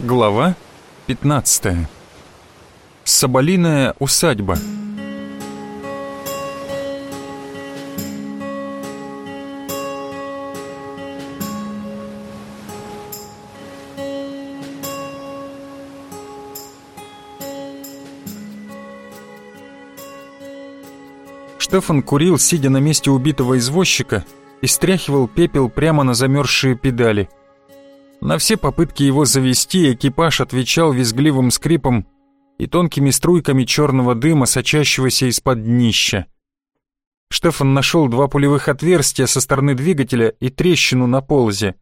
Глава 15. Соболиная усадьба. Штефан курил, сидя на месте убитого извозчика, и стряхивал пепел прямо на замерзшие педали. На все попытки его завести экипаж отвечал визгливым скрипом и тонкими струйками черного дыма, сочащегося из-под днища. Штефан нашел два пулевых отверстия со стороны двигателя и трещину на ползе,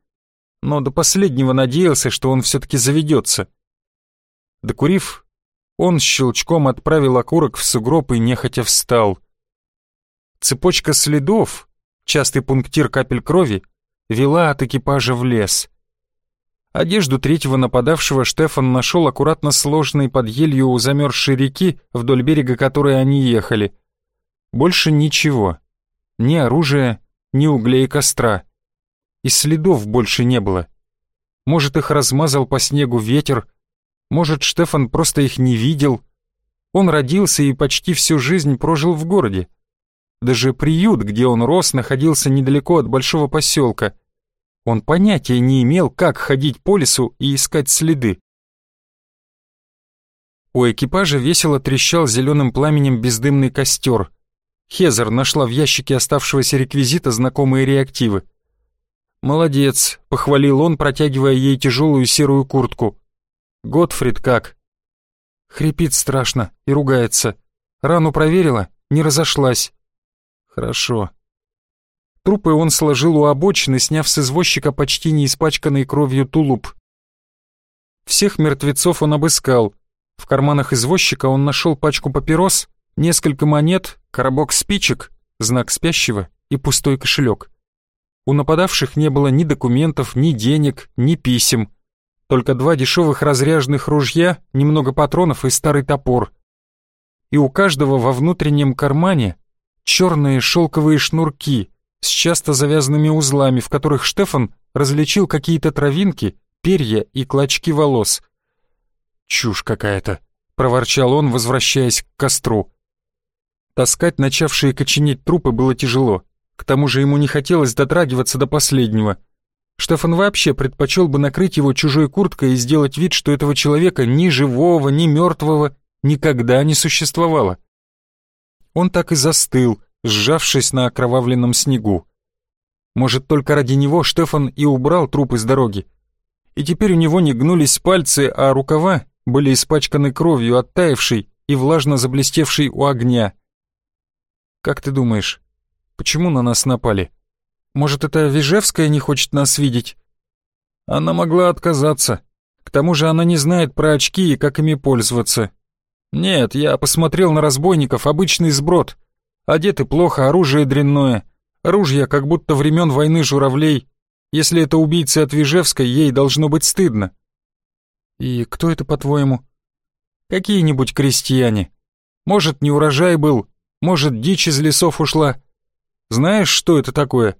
но до последнего надеялся, что он все-таки заведется. Докурив, он щелчком отправил окурок в сугроб и нехотя встал. Цепочка следов, частый пунктир капель крови, вела от экипажа в лес. Одежду третьего нападавшего Штефан нашел аккуратно сложенной под елью у замерзшей реки, вдоль берега которой они ехали. Больше ничего. Ни оружия, ни углей костра. И следов больше не было. Может, их размазал по снегу ветер, может, Штефан просто их не видел. Он родился и почти всю жизнь прожил в городе. Даже приют, где он рос, находился недалеко от большого поселка. Он понятия не имел, как ходить по лесу и искать следы. У экипажа весело трещал зеленым пламенем бездымный костер. Хезер нашла в ящике оставшегося реквизита знакомые реактивы. «Молодец», — похвалил он, протягивая ей тяжелую серую куртку. «Готфрид как?» Хрипит страшно и ругается. Рану проверила, не разошлась. Хорошо. Трупы он сложил у обочины, сняв с извозчика почти не испачканный кровью тулуп. Всех мертвецов он обыскал. В карманах извозчика он нашел пачку папирос, несколько монет, коробок спичек, знак спящего и пустой кошелек. У нападавших не было ни документов, ни денег, ни писем. Только два дешевых разряженных ружья, немного патронов и старый топор. И у каждого во внутреннем кармане черные шелковые шнурки с часто завязанными узлами, в которых Штефан различил какие-то травинки, перья и клочки волос. «Чушь какая-то», — проворчал он, возвращаясь к костру. Таскать начавшие коченеть трупы было тяжело. К тому же ему не хотелось дотрагиваться до последнего. Штефан вообще предпочел бы накрыть его чужой курткой и сделать вид, что этого человека ни живого, ни мертвого никогда не существовало он так и застыл, сжавшись на окровавленном снегу. Может, только ради него Штефан и убрал труп из дороги. И теперь у него не гнулись пальцы, а рукава были испачканы кровью, оттаившей и влажно заблестевшей у огня. «Как ты думаешь, почему на нас напали? Может, это Вижевская не хочет нас видеть?» Она могла отказаться. К тому же она не знает про очки и как ими пользоваться. «Нет, я посмотрел на разбойников, обычный сброд. Одеты плохо, оружие дрянное. Ружья, как будто времен войны журавлей. Если это убийца от Вижевской, ей должно быть стыдно». «И кто это, по-твоему?» «Какие-нибудь крестьяне. Может, не урожай был, может, дичь из лесов ушла. Знаешь, что это такое?»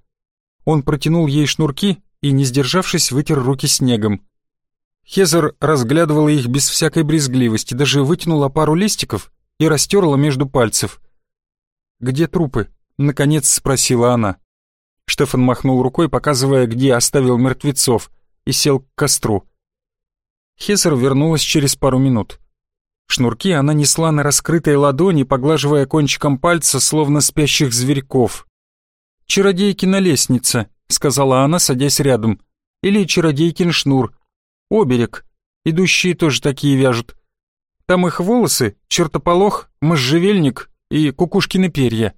Он протянул ей шнурки и, не сдержавшись, вытер руки снегом. Хезер разглядывала их без всякой брезгливости, даже вытянула пару листиков и растерла между пальцев. «Где трупы?» — наконец спросила она. Штефан махнул рукой, показывая, где оставил мертвецов, и сел к костру. Хезер вернулась через пару минут. Шнурки она несла на раскрытой ладони, поглаживая кончиком пальца, словно спящих зверьков. «Чародейкина лестница», — сказала она, садясь рядом. «Или чародейкин шнур, Оберег. Идущие тоже такие вяжут. Там их волосы, чертополох, можжевельник и кукушкины перья.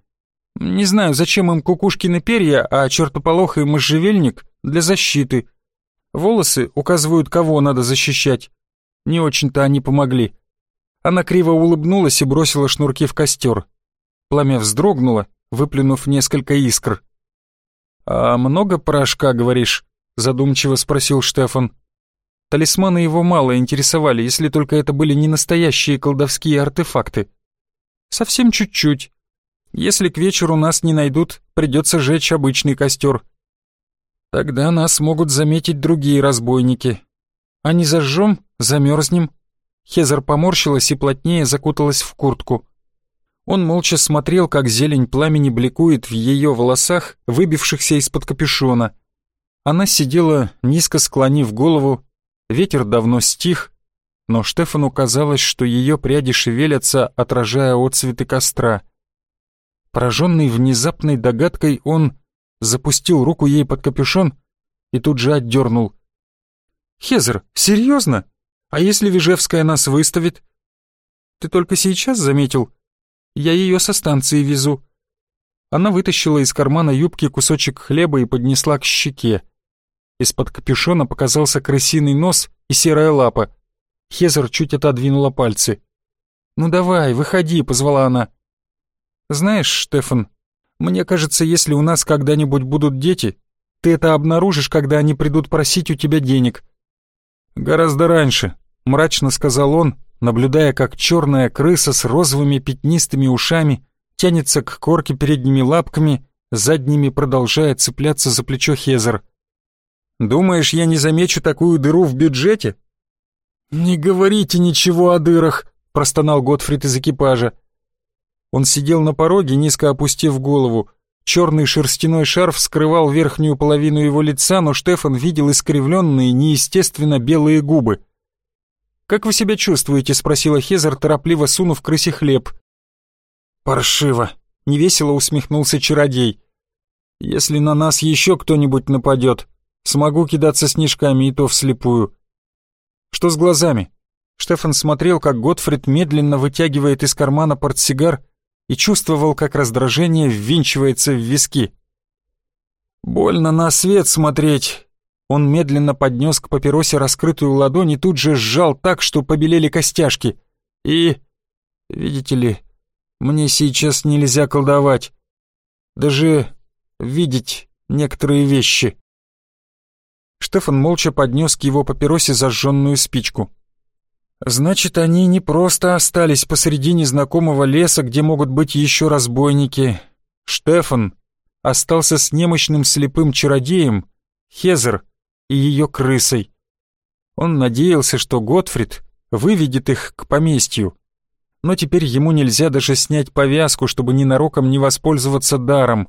Не знаю, зачем им кукушкины перья, а чертополох и можжевельник для защиты. Волосы указывают, кого надо защищать. Не очень-то они помогли. Она криво улыбнулась и бросила шнурки в костер. Пламя вздрогнуло, выплюнув несколько искр. «А много порошка, говоришь?» — задумчиво спросил Штефан. Талисманы его мало интересовали, если только это были не настоящие колдовские артефакты. Совсем чуть-чуть. Если к вечеру нас не найдут, придется жечь обычный костер. Тогда нас могут заметить другие разбойники. А не зажжем, Замерзнем?» Хезер поморщилась и плотнее закуталась в куртку. Он молча смотрел, как зелень пламени бликует в ее волосах, выбившихся из-под капюшона. Она сидела, низко склонив голову, ветер давно стих, но Штефану казалось, что ее пряди шевелятся, отражая отцветы костра. Пораженный внезапной догадкой, он запустил руку ей под капюшон и тут же отдернул. «Хезер, серьезно? А если Вижевская нас выставит?» «Ты только сейчас заметил?» Я ее со станции везу». Она вытащила из кармана юбки кусочек хлеба и поднесла к щеке. Из-под капюшона показался крысиный нос и серая лапа. Хезер чуть отодвинула пальцы. «Ну давай, выходи», — позвала она. «Знаешь, Штефан, мне кажется, если у нас когда-нибудь будут дети, ты это обнаружишь, когда они придут просить у тебя денег». «Гораздо раньше», — мрачно сказал он, наблюдая, как черная крыса с розовыми пятнистыми ушами тянется к корке передними лапками, задними продолжая цепляться за плечо Хезер. «Думаешь, я не замечу такую дыру в бюджете?» «Не говорите ничего о дырах», — простонал Готфрид из экипажа. Он сидел на пороге, низко опустив голову. Черный шерстяной шарф скрывал верхнюю половину его лица, но Штефан видел искривленные, неестественно белые губы. «Как вы себя чувствуете?» — спросила Хезер, торопливо сунув крысе хлеб. «Паршиво!» — невесело усмехнулся чародей. «Если на нас еще кто-нибудь нападет, смогу кидаться снежками и то вслепую». «Что с глазами?» Штефан смотрел, как Готфрид медленно вытягивает из кармана портсигар и чувствовал, как раздражение ввинчивается в виски. «Больно на свет смотреть», он медленно поднес к папиросе раскрытую ладонь и тут же сжал так, что побелели костяшки. И... Видите ли, мне сейчас нельзя колдовать. Даже видеть некоторые вещи. Штефан молча поднес к его папиросе зажженную спичку. «Значит, они не просто остались посреди незнакомого леса, где могут быть еще разбойники. Штефан остался с немощным слепым чародеем, Хезер, и ее крысой. Он надеялся, что Готфрид выведет их к поместью. Но теперь ему нельзя даже снять повязку, чтобы ненароком не воспользоваться даром.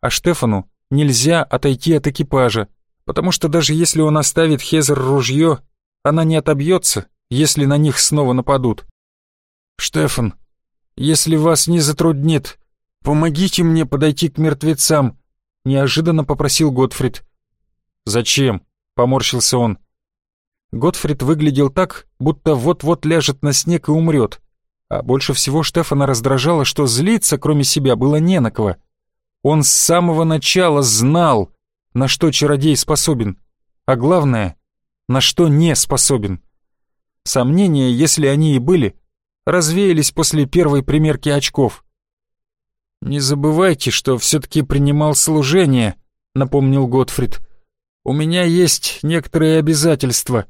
А Штефану нельзя отойти от экипажа, потому что даже если он оставит Хезер ружье, она не отобьется, если на них снова нападут. «Штефан, если вас не затруднит, помогите мне подойти к мертвецам», неожиданно попросил Готфрид. «Зачем?» поморщился он. Готфрид выглядел так, будто вот-вот ляжет на снег и умрет. А больше всего Штефана раздражало, что злиться, кроме себя, было не на кого. Он с самого начала знал, на что чародей способен, а главное, на что не способен. Сомнения, если они и были, развеялись после первой примерки очков. «Не забывайте, что все-таки принимал служение», — напомнил Готфрид. У меня есть некоторые обязательства».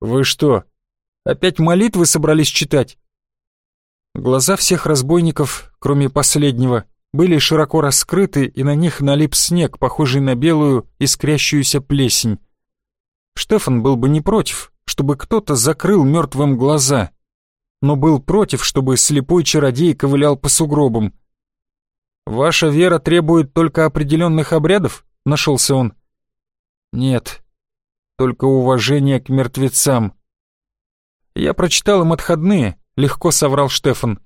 «Вы что, опять молитвы собрались читать?» Глаза всех разбойников, кроме последнего, были широко раскрыты, и на них налип снег, похожий на белую искрящуюся плесень. Штефан был бы не против, чтобы кто-то закрыл мертвым глаза, но был против, чтобы слепой чародей ковылял по сугробам. «Ваша вера требует только определенных обрядов?» — нашелся он. Нет, только уважение к мертвецам. Я прочитал им отходные, легко соврал Штефан.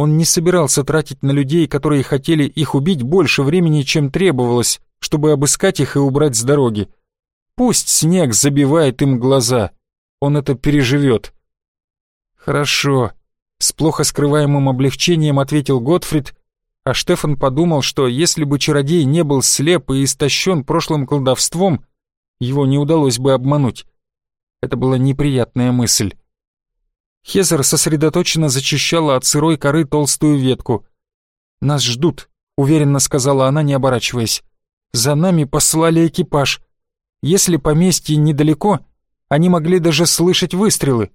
Он не собирался тратить на людей, которые хотели их убить, больше времени, чем требовалось, чтобы обыскать их и убрать с дороги. Пусть снег забивает им глаза, он это переживет. Хорошо, с плохо скрываемым облегчением ответил Готфрид, а Штефан подумал, что если бы чародей не был слеп и истощен прошлым колдовством, его не удалось бы обмануть. Это была неприятная мысль. Хезер сосредоточенно зачищала от сырой коры толстую ветку. «Нас ждут», — уверенно сказала она, не оборачиваясь. «За нами послали экипаж. Если поместье недалеко, они могли даже слышать выстрелы».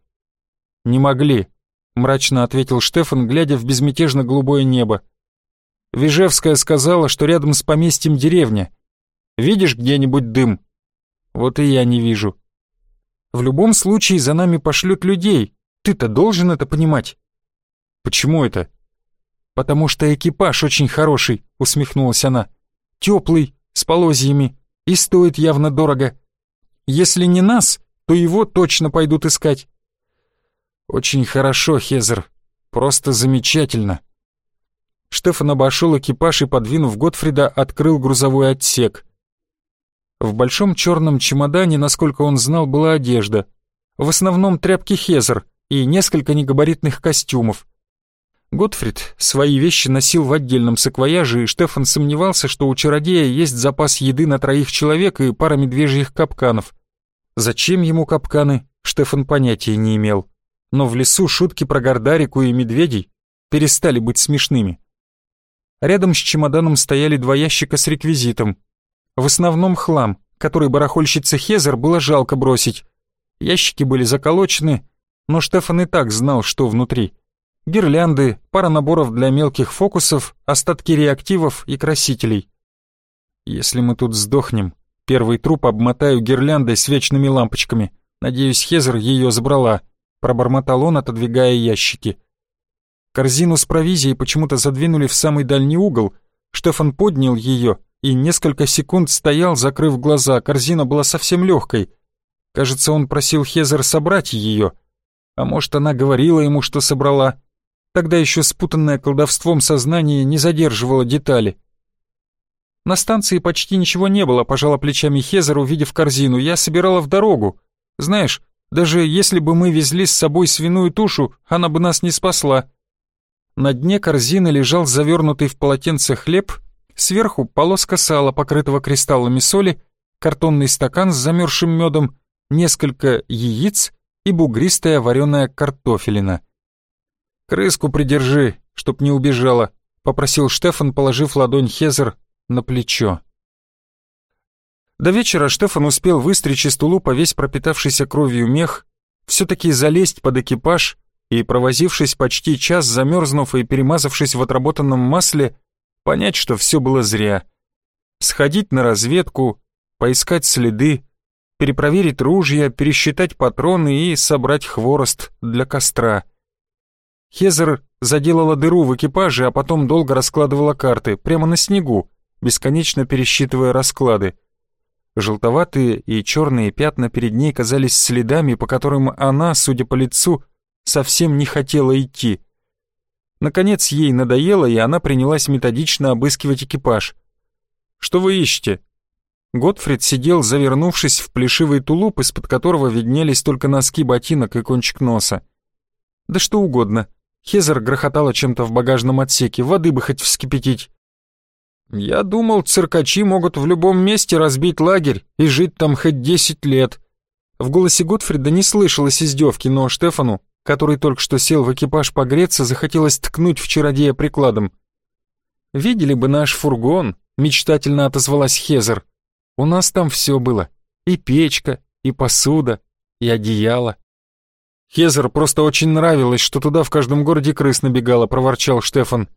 «Не могли», — мрачно ответил Штефан, глядя в безмятежно голубое небо. Вижевская сказала, что рядом с поместьем деревня. Видишь где-нибудь дым? Вот и я не вижу. В любом случае за нами пошлют людей. Ты-то должен это понимать». «Почему это?» «Потому что экипаж очень хороший», — усмехнулась она. «Теплый, с полозьями, и стоит явно дорого. Если не нас, то его точно пойдут искать». «Очень хорошо, Хезер. Просто замечательно». Штефан обошел экипаж и, подвинув Готфрида, открыл грузовой отсек. В большом черном чемодане, насколько он знал, была одежда. В основном тряпки Хезер и несколько негабаритных костюмов. Готфрид свои вещи носил в отдельном саквояже, и Штефан сомневался, что у чародея есть запас еды на троих человек и пара медвежьих капканов. Зачем ему капканы, Штефан понятия не имел. Но в лесу шутки про Гордарику и медведей перестали быть смешными. Рядом с чемоданом стояли два ящика с реквизитом. В основном хлам, который барахольщице Хезер было жалко бросить. Ящики были заколочены, но Штефан и так знал, что внутри. Гирлянды, пара наборов для мелких фокусов, остатки реактивов и красителей. Если мы тут сдохнем, первый труп обмотаю гирляндой с вечными лампочками. Надеюсь, Хезер ее забрала, пробормотал он, отодвигая ящики. Корзину с провизией почему-то задвинули в самый дальний угол. Штефан поднял ее и несколько секунд стоял, закрыв глаза. Корзина была совсем легкой. Кажется, он просил Хезер собрать ее. А может, она говорила ему, что собрала. Тогда еще спутанное колдовством сознание не задерживало детали. На станции почти ничего не было, пожала плечами Хезер, увидев корзину. Я собирала в дорогу. Знаешь, даже если бы мы везли с собой свиную тушу, она бы нас не спасла. На дне корзины лежал завернутый в полотенце хлеб, сверху полоска сала, покрытого кристаллами соли, картонный стакан с замерзшим медом, несколько яиц и бугристая вареная картофелина. «Крыску придержи, чтоб не убежала», — попросил Штефан, положив ладонь Хезер на плечо. До вечера Штефан успел выстричь из тулупа весь пропитавшийся кровью мех, все-таки залезть под экипаж и, провозившись почти час, замерзнув и перемазавшись в отработанном масле, понять, что все было зря. Сходить на разведку, поискать следы, перепроверить ружья, пересчитать патроны и собрать хворост для костра. Хезер заделала дыру в экипаже, а потом долго раскладывала карты, прямо на снегу, бесконечно пересчитывая расклады. Желтоватые и черные пятна перед ней казались следами, по которым она, судя по лицу, совсем не хотела идти. Наконец ей надоело, и она принялась методично обыскивать экипаж. «Что вы ищете?» Готфрид сидел, завернувшись в плешивый тулуп, из-под которого виднелись только носки ботинок и кончик носа. «Да что угодно». Хезер грохотала чем-то в багажном отсеке, воды бы хоть вскипятить. «Я думал, циркачи могут в любом месте разбить лагерь и жить там хоть десять лет». В голосе Готфрида не слышалось издевки, но Штефану который только что сел в экипаж погреться, захотелось ткнуть в чародея прикладом. «Видели бы наш фургон», — мечтательно отозвалась Хезер. «У нас там все было. И печка, и посуда, и одеяло». Хезер просто очень нравилось, что туда в каждом городе крыс набегала, проворчал Штефан.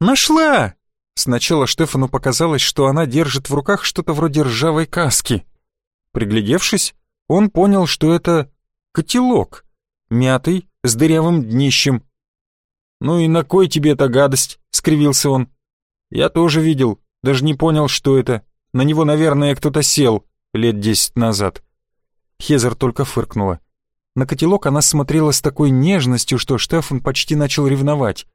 «Нашла!» Сначала Штефану показалось, что она держит в руках что-то вроде ржавой каски. Приглядевшись, он понял, что это котелок мятый, с дырявым днищем. «Ну и на кой тебе эта гадость?» — скривился он. «Я тоже видел, даже не понял, что это. На него, наверное, кто-то сел лет десять назад». Хезер только фыркнула. На котелок она смотрела с такой нежностью, что Штефан почти начал ревновать.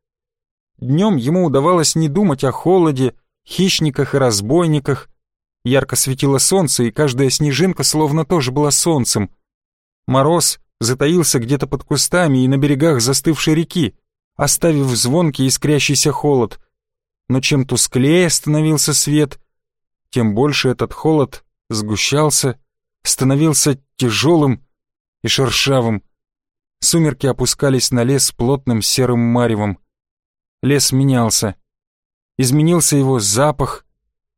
Днем ему удавалось не думать о холоде, хищниках и разбойниках. Ярко светило солнце, и каждая снежинка словно тоже была солнцем. Мороз затаился где-то под кустами и на берегах застывшей реки, оставив звонкий искрящийся холод. Но чем тусклее становился свет, тем больше этот холод сгущался, становился тяжелым и шершавым. Сумерки опускались на лес плотным серым маревом. Лес менялся. Изменился его запах.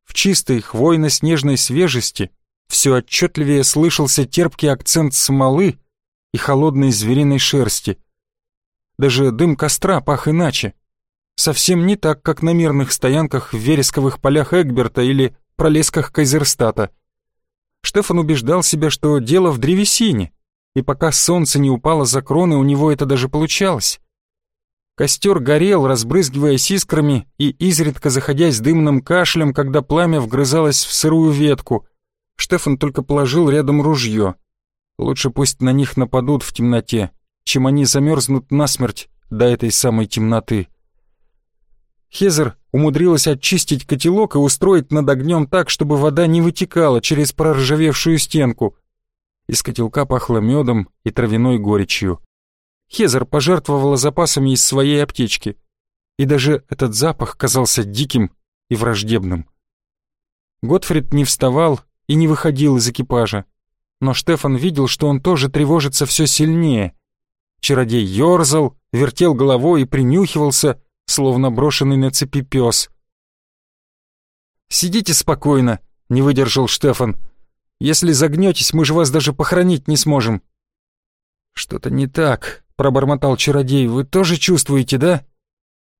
В чистой хвойно-снежной свежести все отчетливее слышался терпкий акцент смолы, и холодной звериной шерсти. Даже дым костра пах иначе. Совсем не так, как на мирных стоянках в вересковых полях Эгберта или пролесках Кайзерстата. Штефан убеждал себя, что дело в древесине, и пока солнце не упало за кроны, у него это даже получалось. Костер горел, разбрызгиваясь искрами и изредка заходясь дымным кашлем, когда пламя вгрызалось в сырую ветку. Штефан только положил рядом ружье. Лучше пусть на них нападут в темноте, чем они замерзнут насмерть до этой самой темноты. Хезер умудрилась очистить котелок и устроить над огнем так, чтобы вода не вытекала через проржавевшую стенку. Из котелка пахло медом и травяной горечью. Хезер пожертвовала запасами из своей аптечки, и даже этот запах казался диким и враждебным. Готфрид не вставал и не выходил из экипажа, но Штефан видел, что он тоже тревожится все сильнее. Чародей ерзал, вертел головой и принюхивался, словно брошенный на цепи пес. «Сидите спокойно», — не выдержал Штефан. «Если загнетесь, мы же вас даже похоронить не сможем». «Что-то не так», — пробормотал чародей. «Вы тоже чувствуете, да?»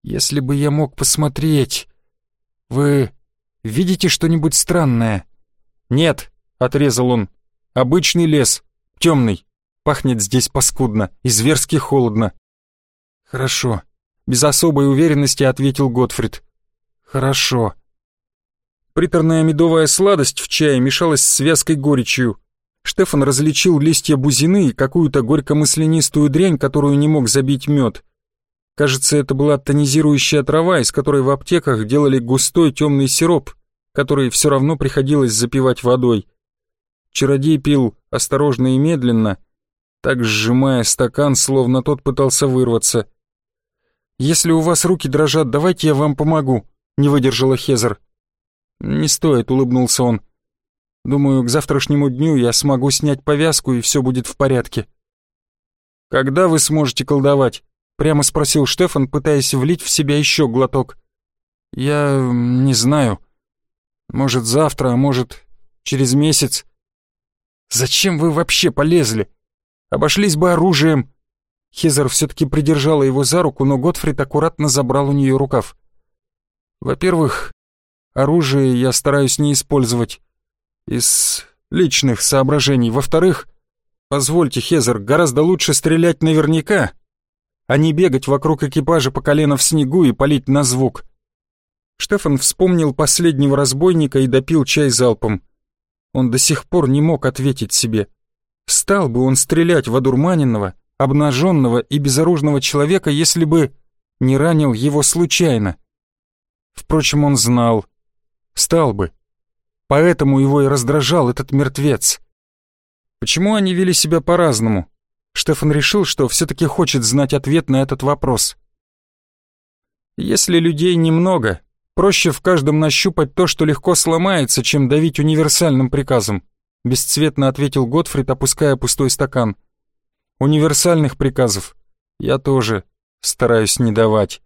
«Если бы я мог посмотреть...» «Вы видите что-нибудь странное?» «Нет», — отрезал он. «Обычный лес, темный. Пахнет здесь паскудно и зверски холодно». «Хорошо», — без особой уверенности ответил Готфрид. «Хорошо». Приторная медовая сладость в чае мешалась с вязкой горечью. Штефан различил листья бузины и какую-то горько-маслянистую дрянь, которую не мог забить мед. Кажется, это была тонизирующая трава, из которой в аптеках делали густой темный сироп, который все равно приходилось запивать водой. Чародей пил осторожно и медленно, так сжимая стакан, словно тот пытался вырваться. «Если у вас руки дрожат, давайте я вам помогу», — не выдержала Хезер. «Не стоит», — улыбнулся он. Думаю, к завтрашнему дню я смогу снять повязку, и все будет в порядке. «Когда вы сможете колдовать?» — прямо спросил Штефан, пытаясь влить в себя еще глоток. «Я не знаю. Может, завтра, а может, через месяц». «Зачем вы вообще полезли? Обошлись бы оружием». Хизер все-таки придержала его за руку, но Готфрид аккуратно забрал у нее рукав. «Во-первых, оружие я стараюсь не использовать из личных соображений. Во-вторых, позвольте, Хезер, гораздо лучше стрелять наверняка, а не бегать вокруг экипажа по колено в снегу и палить на звук. Штефан вспомнил последнего разбойника и допил чай залпом. Он до сих пор не мог ответить себе. Стал бы он стрелять в одурманенного, обнаженного и безоружного человека, если бы не ранил его случайно. Впрочем, он знал. Стал бы. Поэтому его и раздражал этот мертвец. Почему они вели себя по-разному? Штефан решил, что все-таки хочет знать ответ на этот вопрос. Если людей немного, проще в каждом нащупать то, что легко сломается, чем давить универсальным приказом, бесцветно ответил Готфрид, опуская пустой стакан. Универсальных приказов я тоже стараюсь не давать.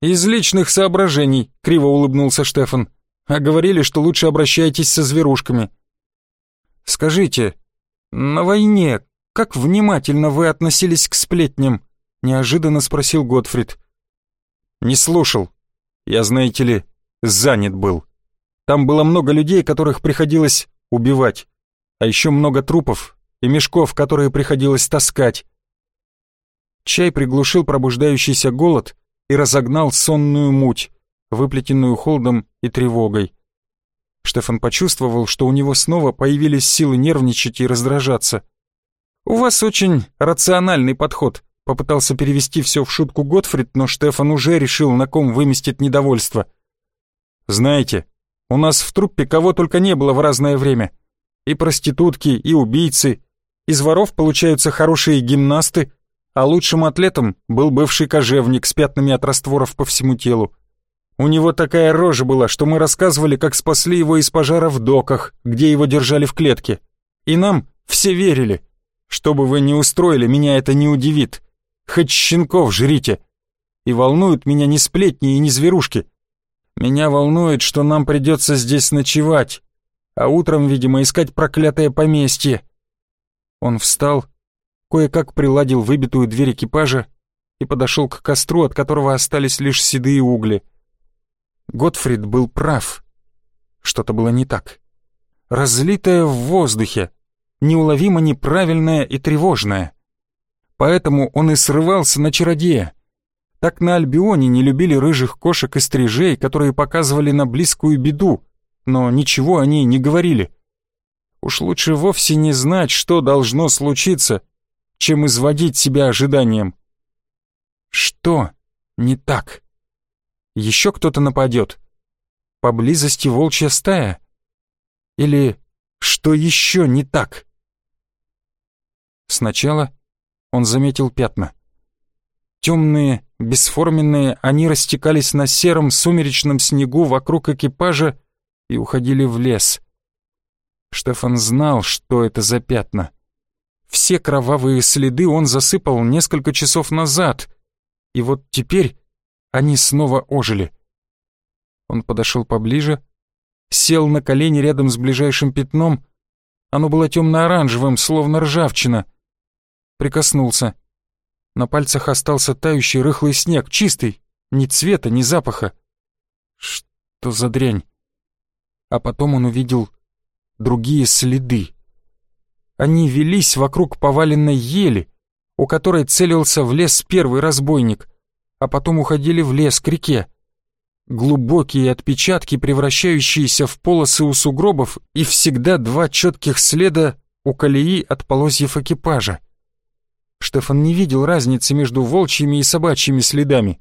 Из личных соображений, криво улыбнулся Штефан а говорили, что лучше обращайтесь со зверушками. Скажите, на войне как внимательно вы относились к сплетням? Неожиданно спросил Готфрид. Не слушал. Я, знаете ли, занят был. Там было много людей, которых приходилось убивать, а еще много трупов и мешков, которые приходилось таскать. Чай приглушил пробуждающийся голод и разогнал сонную муть выплетенную холодом и тревогой. Штефан почувствовал, что у него снова появились силы нервничать и раздражаться. «У вас очень рациональный подход», — попытался перевести все в шутку Готфрид, но Штефан уже решил, на ком выместит недовольство. «Знаете, у нас в труппе кого только не было в разное время. И проститутки, и убийцы. Из воров получаются хорошие гимнасты, а лучшим атлетом был бывший кожевник с пятнами от растворов по всему телу. У него такая рожа была, что мы рассказывали, как спасли его из пожара в доках, где его держали в клетке. И нам все верили. Что бы вы ни устроили, меня это не удивит. Хоть щенков жрите. И волнуют меня не сплетни и не зверушки. Меня волнует, что нам придется здесь ночевать, а утром, видимо, искать проклятое поместье. Он встал, кое-как приладил выбитую дверь экипажа и подошел к костру, от которого остались лишь седые угли. Готфрид был прав. Что-то было не так. Разлитое в воздухе, неуловимо неправильное и тревожное. Поэтому он и срывался на чародея. Так на Альбионе не любили рыжих кошек и стрижей, которые показывали на близкую беду, но ничего о ней не говорили. Уж лучше вовсе не знать, что должно случиться, чем изводить себя ожиданием. Что не так? Еще кто-то нападет? Поблизости волчья стая? Или что еще не так? Сначала он заметил пятна. Темные, бесформенные, они растекались на сером сумеречном снегу вокруг экипажа и уходили в лес. Штефан знал, что это за пятна. Все кровавые следы он засыпал несколько часов назад, и вот теперь они снова ожили. Он подошел поближе, сел на колени рядом с ближайшим пятном. Оно было темно-оранжевым, словно ржавчина. Прикоснулся. На пальцах остался тающий рыхлый снег, чистый, ни цвета, ни запаха. Что за дрянь? А потом он увидел другие следы. Они велись вокруг поваленной ели, у которой целился в лес первый разбойник, а потом уходили в лес к реке. Глубокие отпечатки, превращающиеся в полосы у сугробов, и всегда два четких следа у колеи от полозьев экипажа. Штефан не видел разницы между волчьими и собачьими следами.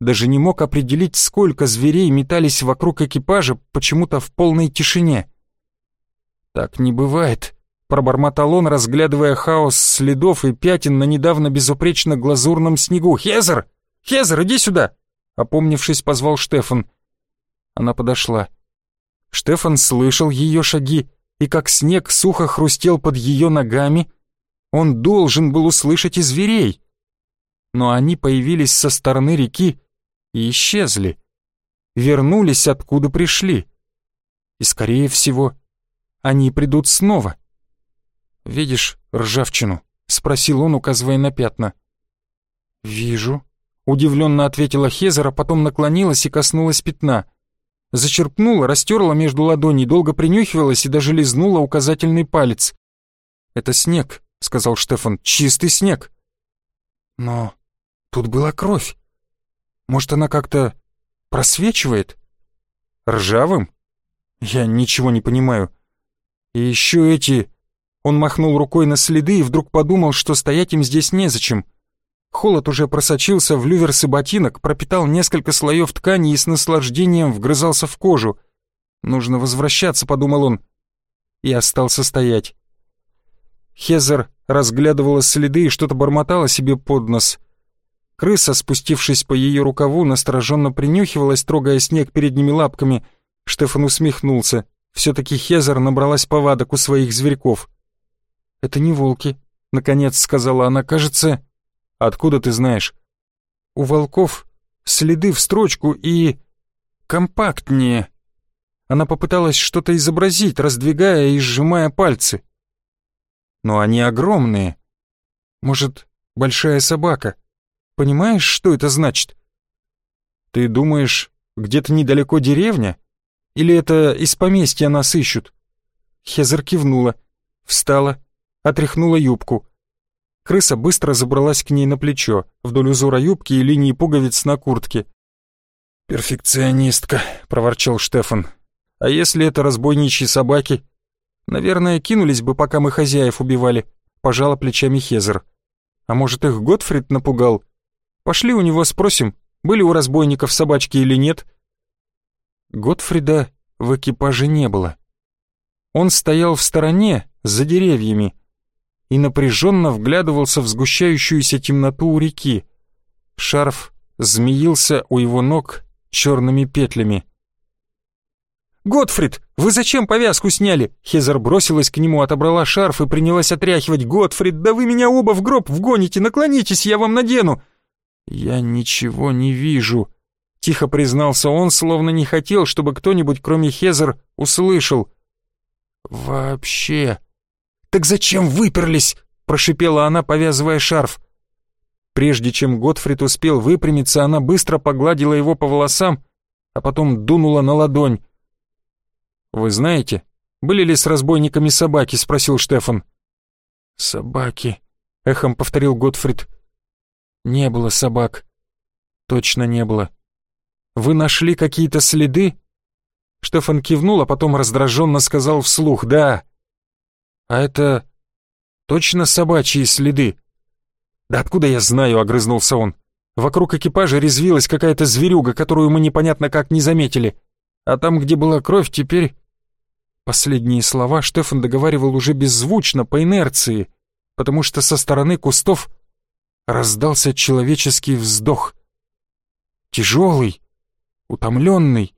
Даже не мог определить, сколько зверей метались вокруг экипажа почему-то в полной тишине. «Так не бывает», — пробормотал он, разглядывая хаос следов и пятен на недавно безупречно глазурном снегу. «Хезер! Хезер, иди сюда!» Опомнившись, позвал Штефан. Она подошла. Штефан слышал ее шаги, и как снег сухо хрустел под ее ногами, он должен был услышать и зверей. Но они появились со стороны реки и исчезли. Вернулись, откуда пришли. И, скорее всего, они придут снова. «Видишь ржавчину?» — спросил он, указывая на пятна. «Вижу», — удивленно ответила Хезера, потом наклонилась и коснулась пятна. Зачерпнула, растерла между ладоней, долго принюхивалась и даже лизнула указательный палец. «Это снег», — сказал Штефан, — «чистый снег». «Но тут была кровь. Может, она как-то просвечивает?» «Ржавым?» «Я ничего не понимаю». И еще эти... Он махнул рукой на следы и вдруг подумал, что стоять им здесь незачем. Холод уже просочился в люверсы ботинок, пропитал несколько слоев ткани и с наслаждением вгрызался в кожу. «Нужно возвращаться», — подумал он, и остался стоять. Хезер разглядывала следы и что-то бормотала себе под нос. Крыса, спустившись по ее рукаву, настороженно принюхивалась, трогая снег передними лапками. Штефан усмехнулся. Все-таки Хезер набралась повадок у своих зверьков. «Это не волки», — наконец сказала она. «Кажется...» «Откуда ты знаешь?» «У волков следы в строчку и... компактнее». Она попыталась что-то изобразить, раздвигая и сжимая пальцы. «Но они огромные. Может, большая собака. Понимаешь, что это значит?» «Ты думаешь, где-то недалеко деревня?» Или это из поместья нас ищут?» Хезер кивнула, встала, отряхнула юбку. Крыса быстро забралась к ней на плечо, вдоль узора юбки и линии пуговиц на куртке. «Перфекционистка», — проворчал Штефан. «А если это разбойничьи собаки?» «Наверное, кинулись бы, пока мы хозяев убивали», — пожала плечами Хезер. «А может, их Готфрид напугал? Пошли у него спросим, были у разбойников собачки или нет?» Готфрида в экипаже не было. Он стоял в стороне, за деревьями, и напряженно вглядывался в сгущающуюся темноту у реки. Шарф змеился у его ног черными петлями. «Готфрид, вы зачем повязку сняли?» Хезер бросилась к нему, отобрала шарф и принялась отряхивать. «Готфрид, да вы меня оба в гроб вгоните, наклонитесь, я вам надену!» «Я ничего не вижу», Тихо признался он, словно не хотел, чтобы кто-нибудь, кроме Хезер, услышал. «Вообще...» «Так зачем выперлись?» — прошипела она, повязывая шарф. Прежде чем Готфрид успел выпрямиться, она быстро погладила его по волосам, а потом дунула на ладонь. «Вы знаете, были ли с разбойниками собаки?» — спросил Штефан. «Собаки», — эхом повторил Готфрид. «Не было собак. Точно не было. Вы нашли какие-то следы?» Штефан кивнул, а потом раздраженно сказал вслух «Да». «А это точно собачьи следы?» «Да откуда я знаю?» — огрызнулся он. «Вокруг экипажа резвилась какая-то зверюга, которую мы непонятно как не заметили. А там, где была кровь, теперь...» Последние слова Штефан договаривал уже беззвучно, по инерции, потому что со стороны кустов раздался человеческий вздох. Тяжелый, утомленный,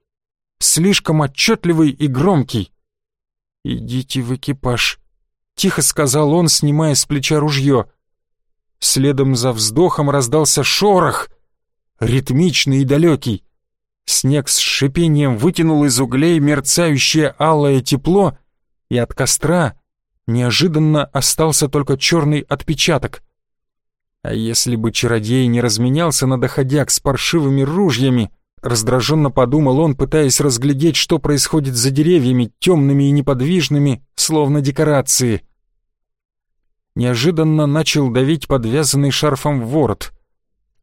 слишком отчетливый и громкий. «Идите в экипаж», — тихо сказал он, снимая с плеча ружье. Следом за вздохом раздался шорох, ритмичный и далекий. Снег с шипением вытянул из углей мерцающее алое тепло, и от костра неожиданно остался только черный отпечаток. А если бы чародей не разменялся на доходяк с паршивыми ружьями, раздраженно подумал он, пытаясь разглядеть, что происходит за деревьями, темными и неподвижными, словно декорации. Неожиданно начал давить подвязанный шарфом ворот.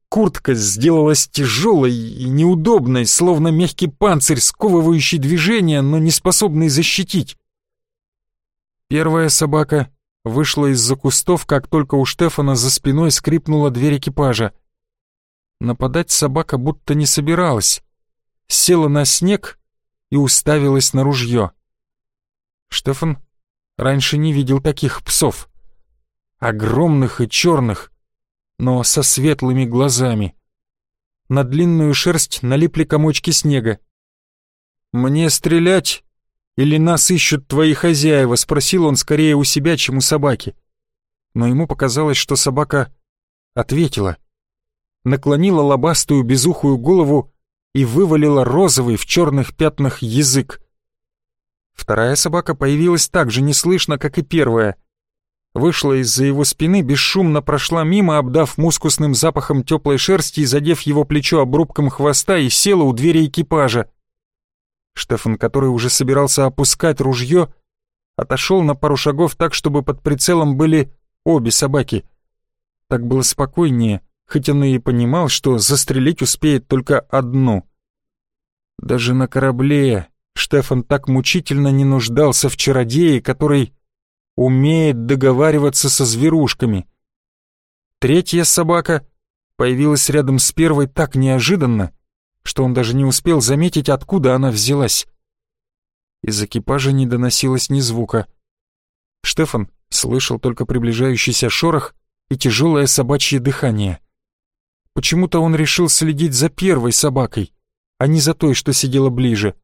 Куртка сделалась тяжелой и неудобной, словно мягкий панцирь, сковывающий движение, но не способный защитить. Первая собака вышла из-за кустов, как только у Штефана за спиной скрипнула дверь экипажа. Нападать собака будто не собиралась. Села на снег и уставилась на ружье. Штефан раньше не видел таких псов. Огромных и черных, но со светлыми глазами. На длинную шерсть налипли комочки снега. «Мне стрелять? Или нас ищут твои хозяева?» — спросил он скорее у себя, чем у собаки. Но ему показалось, что собака ответила. Наклонила лобастую безухую голову и вывалила розовый в черных пятнах язык. Вторая собака появилась так же неслышно, как и первая — вышла из-за его спины, бесшумно прошла мимо, обдав мускусным запахом теплой шерсти и задев его плечо обрубком хвоста и села у двери экипажа. Штефан, который уже собирался опускать ружье, отошел на пару шагов так, чтобы под прицелом были обе собаки. Так было спокойнее, хоть он и понимал, что застрелить успеет только одну. Даже на корабле Штефан так мучительно не нуждался в чародее, который умеет договариваться со зверушками. Третья собака появилась рядом с первой так неожиданно, что он даже не успел заметить, откуда она взялась. Из экипажа не доносилось ни звука. Штефан слышал только приближающийся шорох и тяжелое собачье дыхание. Почему-то он решил следить за первой собакой, а не за той, что сидела ближе,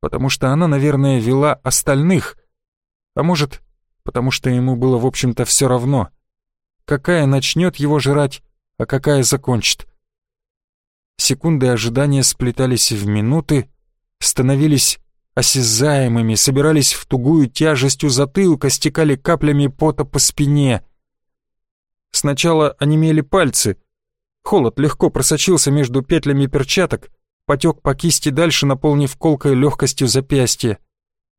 потому что она, наверное, вела остальных, а может, потому что ему было, в общем-то, все равно, какая начнет его жрать, а какая закончит. Секунды ожидания сплетались в минуты, становились осязаемыми, собирались в тугую тяжесть у затылка, стекали каплями пота по спине. Сначала онемели пальцы, холод легко просочился между петлями перчаток, потек по кисти дальше, наполнив колкой легкостью запястья.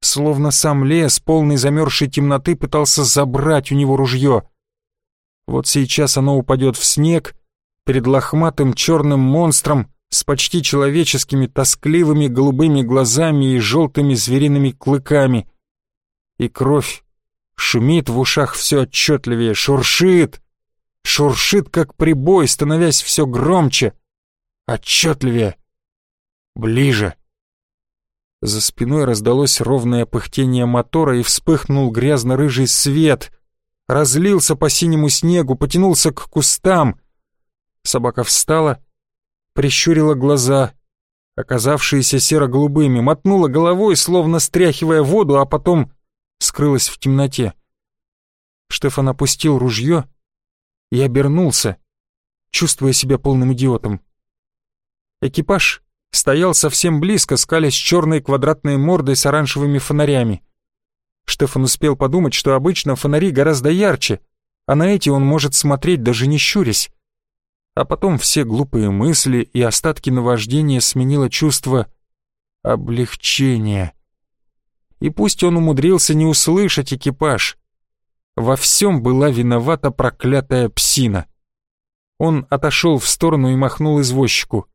Словно сам лес, полный замерзшей темноты, пытался забрать у него ружье. Вот сейчас оно упадет в снег, перед лохматым черным монстром с почти человеческими тоскливыми голубыми глазами и желтыми звериными клыками. И кровь шумит в ушах все отчетливее, шуршит, шуршит, как прибой, становясь все громче, отчетливее, ближе. За спиной раздалось ровное пыхтение мотора и вспыхнул грязно-рыжий свет. Разлился по синему снегу, потянулся к кустам. Собака встала, прищурила глаза, оказавшиеся серо-голубыми, мотнула головой, словно стряхивая воду, а потом скрылась в темноте. Штефан опустил ружье и обернулся, чувствуя себя полным идиотом. Экипаж стоял совсем близко, скалясь черной квадратной мордой с оранжевыми фонарями. Штефан успел подумать, что обычно фонари гораздо ярче, а на эти он может смотреть даже не щурясь. А потом все глупые мысли и остатки наваждения сменило чувство облегчения. И пусть он умудрился не услышать экипаж, Во всем была виновата проклятая псина. Он отошел в сторону и махнул извозчику.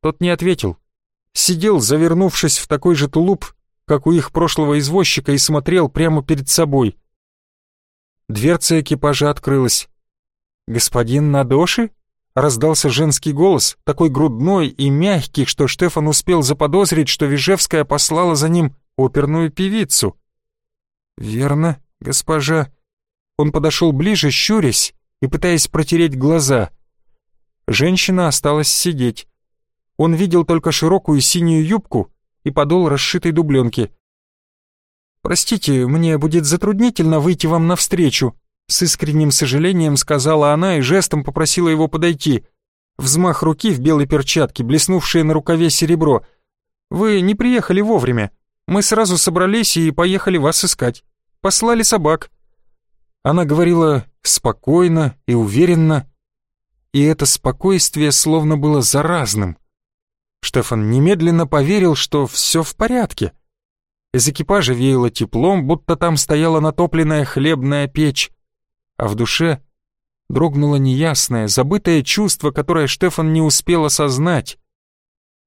Тот не ответил. Сидел, завернувшись в такой же тулуп, как у их прошлого извозчика, и смотрел прямо перед собой. Дверца экипажа открылась. «Господин Надоши?» — раздался женский голос, такой грудной и мягкий, что Штефан успел заподозрить, что Вижевская послала за ним оперную певицу. «Верно, госпожа». Он подошел ближе, щурясь и пытаясь протереть глаза. Женщина осталась сидеть. Он видел только широкую синюю юбку и подол расшитой дубленки. «Простите, мне будет затруднительно выйти вам навстречу», с искренним сожалением сказала она и жестом попросила его подойти. Взмах руки в белой перчатке, блеснувшее на рукаве серебро. «Вы не приехали вовремя. Мы сразу собрались и поехали вас искать. Послали собак». Она говорила спокойно и уверенно, и это спокойствие словно было заразным. Штефан немедленно поверил, что все в порядке. Из экипажа веяло теплом, будто там стояла натопленная хлебная печь, а в душе дрогнуло неясное, забытое чувство, которое Штефан не успел осознать.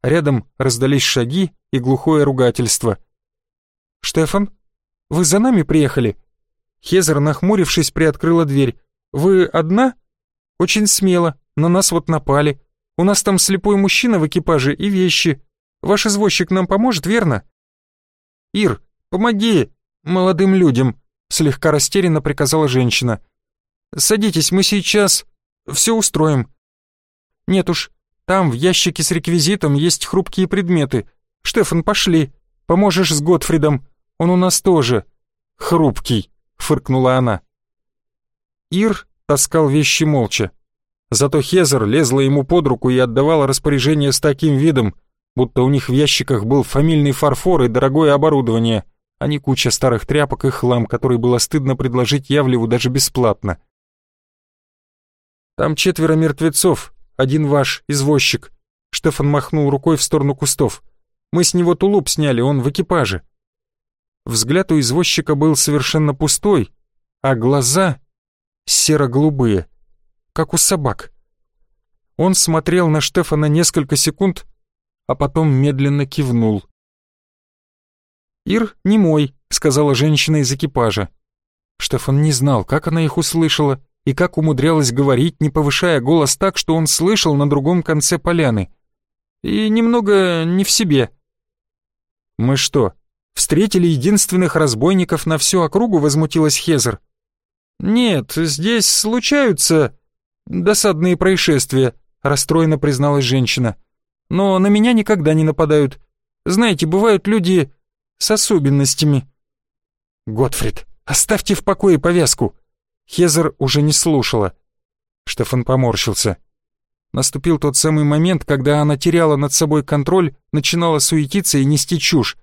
Рядом раздались шаги и глухое ругательство. «Штефан, вы за нами приехали?» Хезер, нахмурившись, приоткрыла дверь. «Вы одна?» «Очень смело, на нас вот напали. У нас там слепой мужчина в экипаже и вещи. Ваш извозчик нам поможет, верно?» «Ир, помоги молодым людям», — слегка растерянно приказала женщина. «Садитесь, мы сейчас все устроим». «Нет уж, там в ящике с реквизитом есть хрупкие предметы. Штефан, пошли, поможешь с Готфридом, он у нас тоже хрупкий», — фыркнула она. Ир таскал вещи молча. Зато Хезер лезла ему под руку и отдавала распоряжение с таким видом, будто у них в ящиках был фамильный фарфор и дорогое оборудование, а не куча старых тряпок и хлам, который было стыдно предложить Явлеву даже бесплатно. «Там четверо мертвецов, один ваш, извозчик», Штефан махнул рукой в сторону кустов. «Мы с него тулуп сняли, он в экипаже». Взгляд у извозчика был совершенно пустой, а глаза серо-голубые как у собак. Он смотрел на Штефана несколько секунд, а потом медленно кивнул. «Ир не мой», — сказала женщина из экипажа. Штефан не знал, как она их услышала и как умудрялась говорить, не повышая голос так, что он слышал на другом конце поляны. И немного не в себе. «Мы что, встретили единственных разбойников на всю округу?» — возмутилась Хезер. «Нет, здесь случаются...» «Досадные происшествия», — расстроенно призналась женщина. «Но на меня никогда не нападают. Знаете, бывают люди с особенностями». «Готфрид, оставьте в покое повязку!» Хезер уже не слушала. Штефан поморщился. Наступил тот самый момент, когда она теряла над собой контроль, начинала суетиться и нести чушь.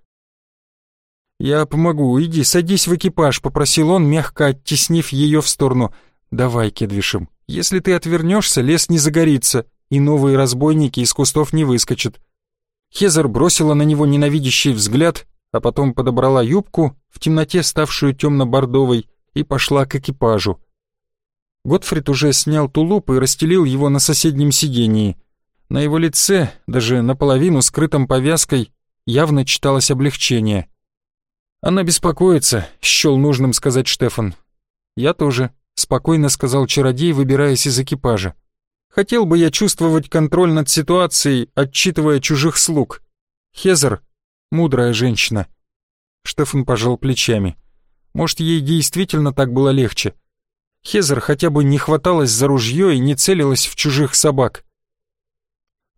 «Я помогу, иди, садись в экипаж», — попросил он, мягко оттеснив ее в сторону. «Давай, Кедвишем, если ты отвернешься, лес не загорится, и новые разбойники из кустов не выскочат. Хезер бросила на него ненавидящий взгляд, а потом подобрала юбку, в темноте ставшую темно-бордовой, и пошла к экипажу. Готфрид уже снял тулуп и расстелил его на соседнем сидении. На его лице, даже наполовину скрытом повязкой, явно читалось облегчение. «Она беспокоится», — счел нужным сказать Штефан. «Я тоже», спокойно сказал чародей, выбираясь из экипажа. Хотел бы я чувствовать контроль над ситуацией, отчитывая чужих слуг. Хезер — мудрая женщина. Штефан пожал плечами. Может, ей действительно так было легче. Хезер хотя бы не хваталась за ружье и не целилась в чужих собак.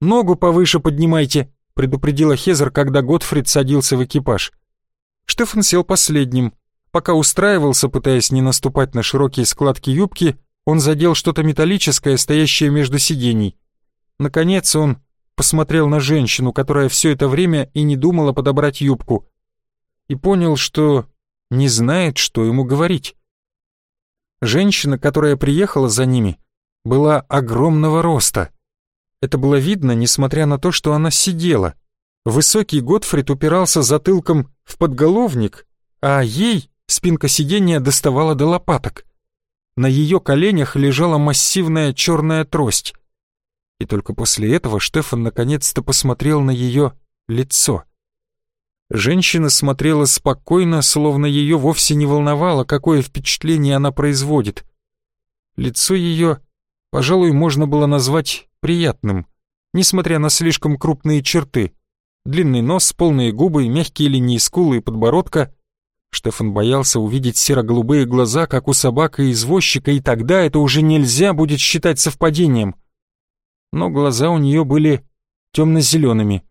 «Ногу повыше поднимайте», — предупредила Хезер, когда Готфрид садился в экипаж. Штефан сел последним, Пока устраивался, пытаясь не наступать на широкие складки юбки, он задел что-то металлическое, стоящее между сидений. Наконец он посмотрел на женщину, которая все это время и не думала подобрать юбку, и понял, что не знает, что ему говорить. Женщина, которая приехала за ними, была огромного роста. Это было видно, несмотря на то, что она сидела. Высокий Готфрид упирался затылком в подголовник, а ей спинка сиденья доставала до лопаток. На ее коленях лежала массивная черная трость. И только после этого Штефан наконец-то посмотрел на ее лицо. Женщина смотрела спокойно, словно ее вовсе не волновало, какое впечатление она производит. Лицо ее, пожалуй, можно было назвать приятным, несмотря на слишком крупные черты. Длинный нос, полные губы, мягкие линии скулы и подбородка. Штефан боялся увидеть серо-голубые глаза, как у собака и извозчика, и тогда это уже нельзя будет считать совпадением. Но глаза у нее были темно-зелеными,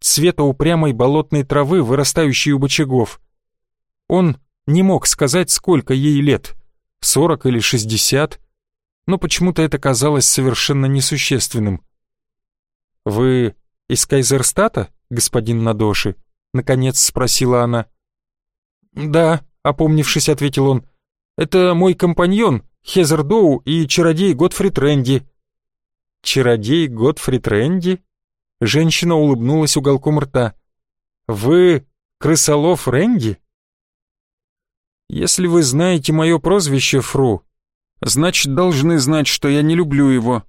цвета упрямой болотной травы, вырастающей у бочагов. Он не мог сказать, сколько ей лет, сорок или шестьдесят, но почему-то это казалось совершенно несущественным. «Вы из Кайзерстата, господин Надоши?» — наконец спросила она. «Да», — опомнившись, ответил он. «Это мой компаньон, Хезер Доу и чародей Готфрид Рэнди». «Чародей Готфрид Рэнди?» Женщина улыбнулась уголком рта. «Вы крысолов Рэнди?» «Если вы знаете мое прозвище, Фру, значит, должны знать, что я не люблю его».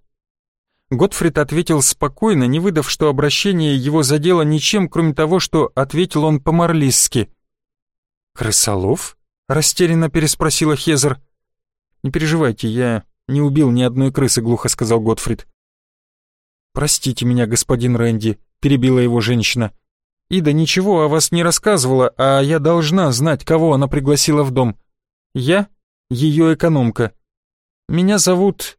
Готфрид ответил спокойно, не выдав, что обращение его задело ничем, кроме того, что ответил он по-марлистски. «Крысолов?» — растерянно переспросила Хезер. «Не переживайте, я не убил ни одной крысы», — глухо сказал Готфрид. «Простите меня, господин Рэнди», — перебила его женщина. «Ида ничего о вас не рассказывала, а я должна знать, кого она пригласила в дом. Я — ее экономка. Меня зовут...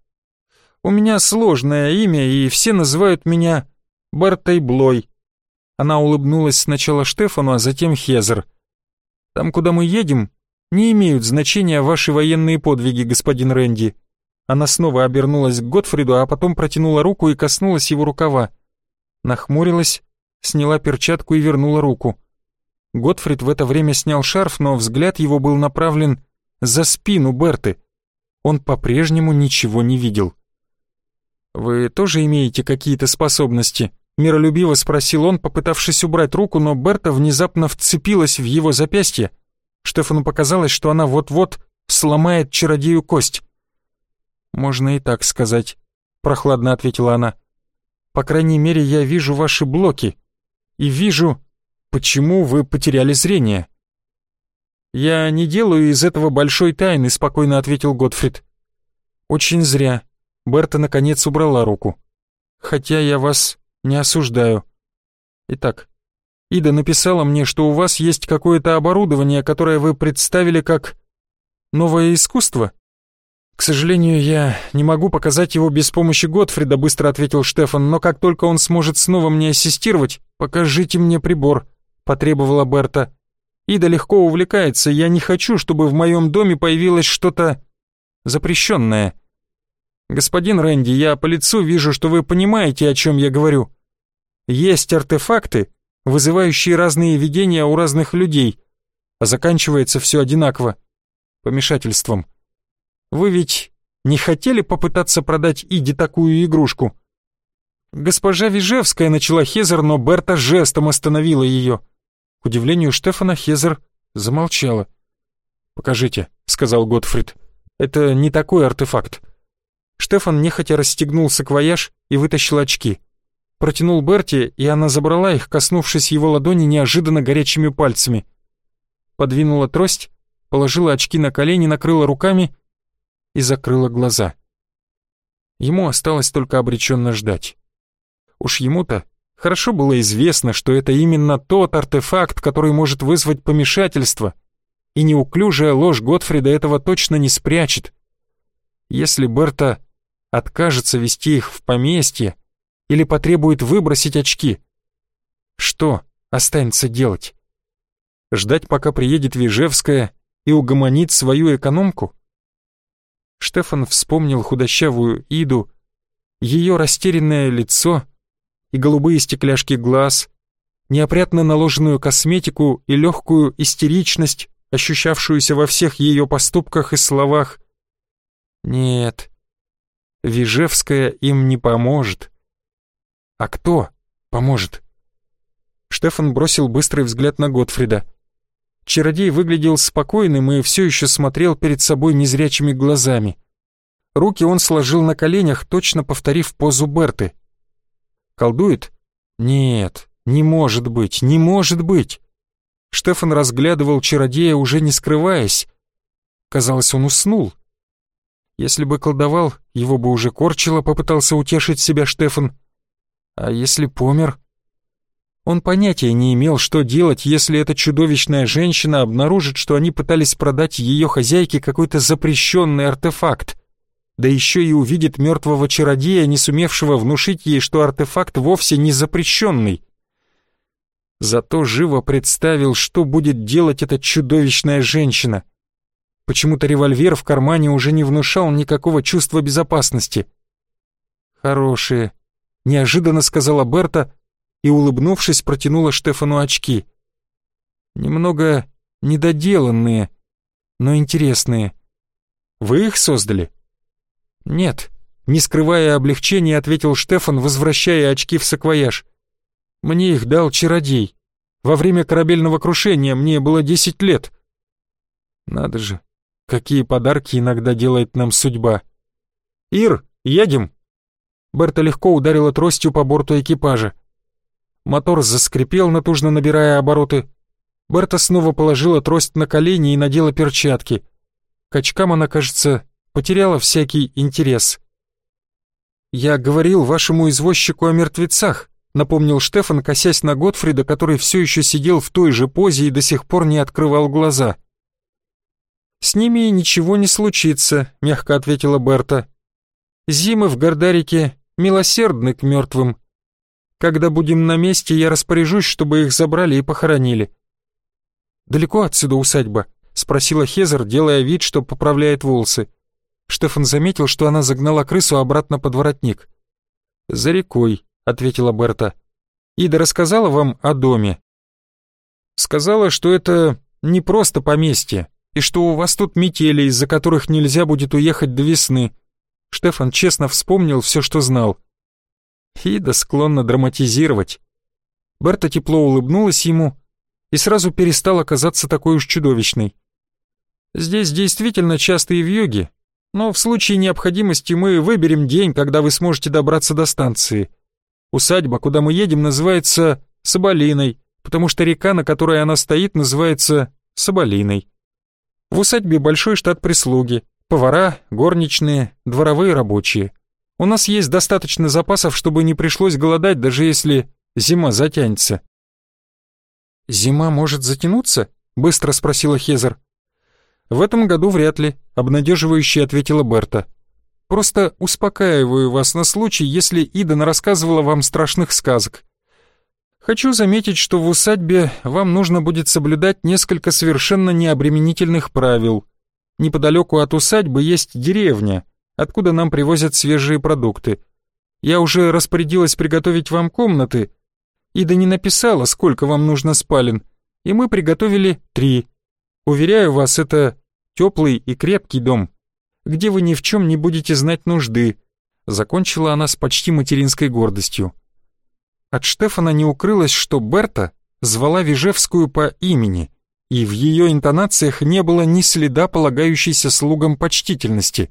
У меня сложное имя, и все называют меня Бартой Блой». Она улыбнулась сначала Штефану, а затем Хезер. «Там, куда мы едем, не имеют значения ваши военные подвиги, господин Рэнди. Она снова обернулась к Готфриду, а потом протянула руку и коснулась его рукава. Нахмурилась, сняла перчатку и вернула руку. Готфрид в это время снял шарф, но взгляд его был направлен за спину Берты. Он по-прежнему ничего не видел. «Вы тоже имеете какие-то способности?» Миролюбиво спросил он, попытавшись убрать руку, но Берта внезапно вцепилась в его запястье. Штефану показалось, что она вот-вот сломает чародею кость. «Можно и так сказать», — прохладно ответила она. «По крайней мере, я вижу ваши блоки и вижу, почему вы потеряли зрение». «Я не делаю из этого большой тайны», — спокойно ответил Готфрид. «Очень зря». Берта наконец убрала руку. «Хотя я вас не осуждаю. Итак, Ида написала мне, что у вас есть какое-то оборудование, которое вы представили как новое искусство?» «К сожалению, я не могу показать его без помощи Готфрида», быстро ответил Штефан, «но как только он сможет снова мне ассистировать, покажите мне прибор», потребовала Берта. «Ида легко увлекается, я не хочу, чтобы в моем доме появилось что-то запрещенное». «Господин Рэнди, я по лицу вижу, что вы понимаете, о чем я говорю. Есть артефакты, вызывающие разные видения у разных людей, а заканчивается все одинаково — помешательством». Вы ведь не хотели попытаться продать Иде такую игрушку?» Госпожа Вижевская начала Хезер, но Берта жестом остановила ее. К удивлению Штефана Хезер замолчала. «Покажите», — сказал Готфрид. «Это не такой артефакт». Штефан нехотя расстегнул саквояж и вытащил очки. Протянул Берти, и она забрала их, коснувшись его ладони неожиданно горячими пальцами. Подвинула трость, положила очки на колени, накрыла руками и закрыла глаза. Ему осталось только обреченно ждать. Уж ему-то хорошо было известно, что это именно тот артефакт, который может вызвать помешательство, и неуклюжая ложь Готфрида этого точно не спрячет. Если Берта откажется вести их в поместье или потребует выбросить очки, что останется делать? Ждать, пока приедет Вижевская и угомонит свою экономку? Штефан вспомнил худощавую Иду, ее растерянное лицо и голубые стекляшки глаз, неопрятно наложенную косметику и легкую истеричность, ощущавшуюся во всех ее поступках и словах. Нет, Вижевская им не поможет. А кто поможет? Штефан бросил быстрый взгляд на Готфрида. Чародей выглядел спокойным и все еще смотрел перед собой незрячими глазами. Руки он сложил на коленях, точно повторив позу Берты. «Колдует? Нет, не может быть, не может быть!» Штефан разглядывал чародея, уже не скрываясь. Казалось, он уснул. Если бы колдовал, его бы уже корчило, попытался утешить себя Штефан. А если помер? Он понятия не имел, что делать, если эта чудовищная женщина обнаружит, что они пытались продать ее хозяйке какой-то запрещенный артефакт. Да еще и увидит мертвого чародея, не сумевшего внушить ей, что артефакт вовсе не запрещенный. Зато живо представил, что будет делать эта чудовищная женщина. Почему-то револьвер в кармане уже не внушал никакого чувства безопасности. «Хорошие», — неожиданно сказала Берта и, улыбнувшись, протянула Штефану очки. «Немного недоделанные, но интересные. Вы их создали?» «Нет», — не скрывая облегчения, ответил Штефан, возвращая очки в саквояж. Мне их дал чародей. Во время корабельного крушения мне было десять лет. Надо же, какие подарки иногда делает нам судьба. «Ир, едем!» Берта легко ударила тростью по борту экипажа. Мотор заскрипел, натужно набирая обороты. Берта снова положила трость на колени и надела перчатки. К очкам она, кажется, потеряла всякий интерес. «Я говорил вашему извозчику о мертвецах», напомнил Штефан, косясь на Готфрида, который все еще сидел в той же позе и до сих пор не открывал глаза. «С ними ничего не случится», — мягко ответила Берта. «Зимы в Гордарике милосердны к мертвым. Когда будем на месте, я распоряжусь, чтобы их забрали и похоронили». «Далеко отсюда усадьба?» — спросила Хезер, делая вид, что поправляет волосы. Штефан заметил, что она загнала крысу обратно под воротник. «За рекой», ответила Берта. «Ида рассказала вам о доме?» «Сказала, что это не просто поместье, и что у вас тут метели, из-за которых нельзя будет уехать до весны». Штефан честно вспомнил все, что знал. Ида склонна драматизировать. Берта тепло улыбнулась ему и сразу перестала казаться такой уж чудовищной. «Здесь действительно частые вьюги, но в случае необходимости мы выберем день, когда вы сможете добраться до станции. Усадьба, куда мы едем, называется Соболиной, потому что река, на которой она стоит, называется Соболиной. В усадьбе большой штат прислуги, повара, горничные, дворовые рабочие. У нас есть достаточно запасов, чтобы не пришлось голодать, даже если зима затянется. «Зима может затянуться?» — быстро спросила Хезер. «В этом году вряд ли», — обнадеживающе ответила Берта. Просто успокаиваю вас на случай, если Ида рассказывала вам страшных сказок. Хочу заметить, что в усадьбе вам нужно будет соблюдать несколько совершенно необременительных правил. Неподалеку от усадьбы есть деревня, откуда нам привозят свежие продукты. Я уже распорядилась приготовить вам комнаты. Ида не написала, сколько вам нужно спален, и мы приготовили три. Уверяю вас, это теплый и крепкий дом где вы ни в чем не будете знать нужды», закончила она с почти материнской гордостью. От Штефана не укрылось, что Берта звала Вижевскую по имени, и в ее интонациях не было ни следа полагающейся слугам почтительности.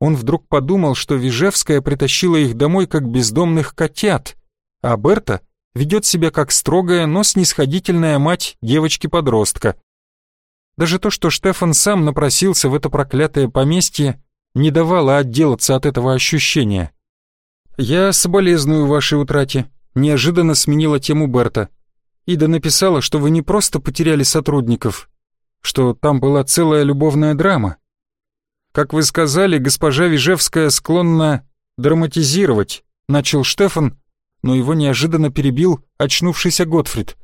Он вдруг подумал, что Вижевская притащила их домой как бездомных котят, а Берта ведет себя как строгая, но снисходительная мать девочки-подростка. Даже то, что Штефан сам напросился в это проклятое поместье, не давало отделаться от этого ощущения. «Я соболезную вашей утрате», — неожиданно сменила тему Берта. «Ида написала, что вы не просто потеряли сотрудников, что там была целая любовная драма. Как вы сказали, госпожа Вижевская склонна драматизировать», — начал Штефан, но его неожиданно перебил очнувшийся Готфрид.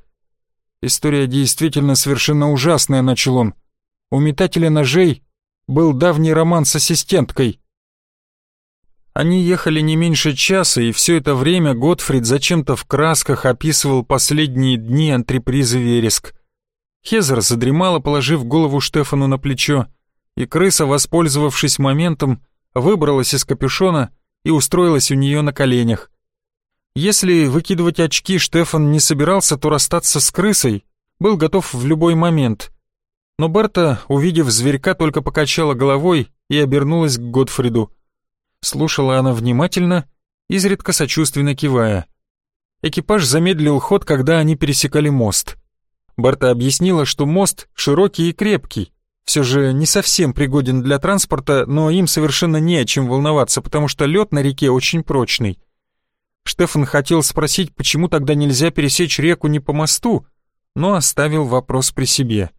История действительно совершенно ужасная, начал он. У метателя ножей был давний роман с ассистенткой. Они ехали не меньше часа, и все это время Готфрид зачем-то в красках описывал последние дни антрепризы «Вереск». Хезер задремала, положив голову Штефану на плечо, и крыса, воспользовавшись моментом, выбралась из капюшона и устроилась у нее на коленях. Если выкидывать очки Штефан не собирался, то расстаться с крысой был готов в любой момент. Но Берта, увидев зверька, только покачала головой и обернулась к Готфриду. Слушала она внимательно, изредка сочувственно кивая. Экипаж замедлил ход, когда они пересекали мост. Берта объяснила, что мост широкий и крепкий, все же не совсем пригоден для транспорта, но им совершенно не о чем волноваться, потому что лед на реке очень прочный. Штефан хотел спросить, почему тогда нельзя пересечь реку не по мосту, но оставил вопрос при себе.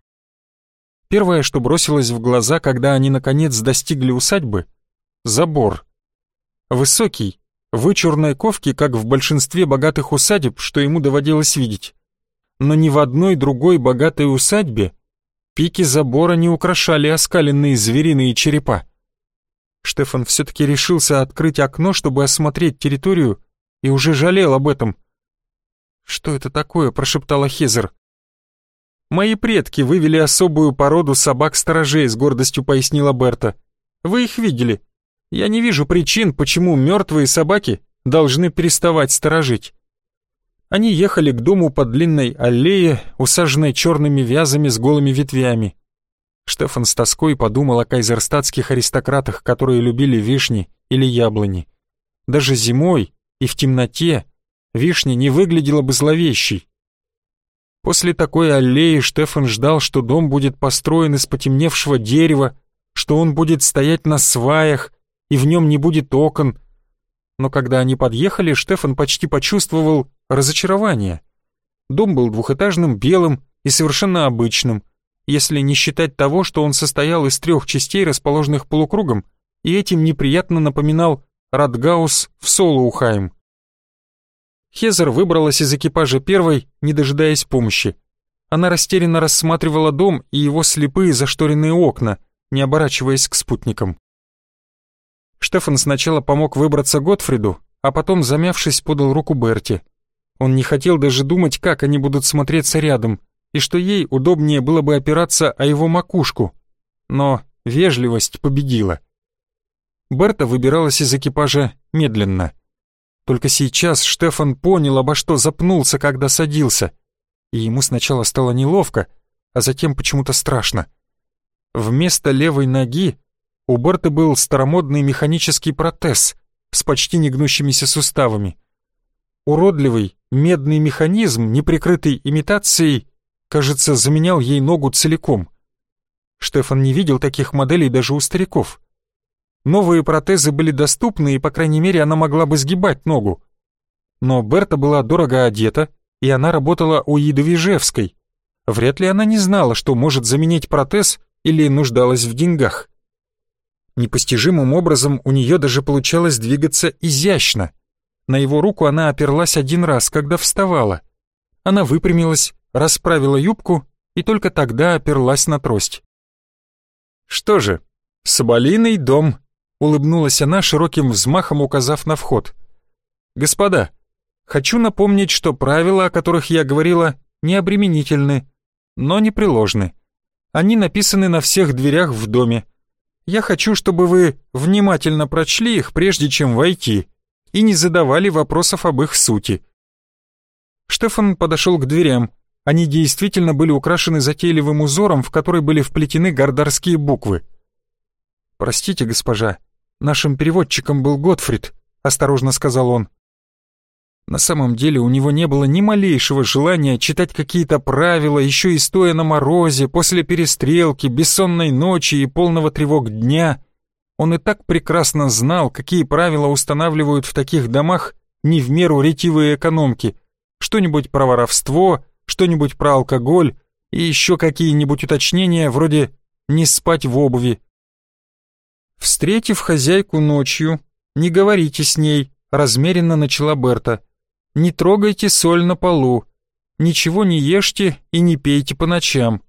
Первое, что бросилось в глаза, когда они наконец достигли усадьбы — забор. Высокий, вычурной ковки, как в большинстве богатых усадеб, что ему доводилось видеть. Но ни в одной другой богатой усадьбе пики забора не украшали оскаленные звериные черепа. Штефан все-таки решился открыть окно, чтобы осмотреть территорию, и уже жалел об этом. «Что это такое?» — прошептала Хезер. «Мои предки вывели особую породу собак-сторожей», — с гордостью пояснила Берта. «Вы их видели. Я не вижу причин, почему мертвые собаки должны переставать сторожить». Они ехали к дому по длинной аллее, усаженной черными вязами с голыми ветвями. Штефан с тоской подумал о кайзерстатских аристократах, которые любили вишни или яблони. Даже зимой и в темноте вишня не выглядела бы зловещей. После такой аллеи Штефан ждал, что дом будет построен из потемневшего дерева, что он будет стоять на сваях, и в нем не будет окон. Но когда они подъехали, Штефан почти почувствовал разочарование. Дом был двухэтажным, белым и совершенно обычным, если не считать того, что он состоял из трех частей, расположенных полукругом, и этим неприятно напоминал Радгаус в Солоухайм. Хезер выбралась из экипажа первой, не дожидаясь помощи. Она растерянно рассматривала дом и его слепые зашторенные окна, не оборачиваясь к спутникам. Штефан сначала помог выбраться Готфриду, а потом, замявшись, подал руку Берти. Он не хотел даже думать, как они будут смотреться рядом, и что ей удобнее было бы опираться о его макушку. Но вежливость победила. Берта выбиралась из экипажа медленно. Только сейчас Штефан понял, обо что запнулся, когда садился. И ему сначала стало неловко, а затем почему-то страшно. Вместо левой ноги у Берты был старомодный механический протез с почти негнущимися суставами. Уродливый медный механизм, не прикрытый имитацией, кажется, заменял ей ногу целиком. Штефан не видел таких моделей даже у стариков. Новые протезы были доступны, и, по крайней мере, она могла бы сгибать ногу. Но Берта была дорого одета, и она работала у Иды Вижевской. Вряд ли она не знала, что может заменить протез или нуждалась в деньгах. Непостижимым образом у нее даже получалось двигаться изящно. На его руку она оперлась один раз, когда вставала. Она выпрямилась, расправила юбку и только тогда оперлась на трость. «Что же, Соболиный дом», улыбнулась она широким взмахом, указав на вход. «Господа, хочу напомнить, что правила, о которых я говорила, не обременительны, но непреложны. Они написаны на всех дверях в доме. Я хочу, чтобы вы внимательно прочли их, прежде чем войти, и не задавали вопросов об их сути». Штефан подошел к дверям. Они действительно были украшены затейливым узором, в который были вплетены гардарские буквы. «Простите, госпожа, Нашим переводчиком был Готфрид», — осторожно сказал он. На самом деле у него не было ни малейшего желания читать какие-то правила, еще и стоя на морозе, после перестрелки, бессонной ночи и полного тревог дня. Он и так прекрасно знал, какие правила устанавливают в таких домах не в меру ретивые экономки. Что-нибудь про воровство, что-нибудь про алкоголь и еще какие-нибудь уточнения вроде «не спать в обуви», Встретив хозяйку ночью, не говорите с ней, размеренно начала Берта. Не трогайте соль на полу. Ничего не ешьте и не пейте по ночам.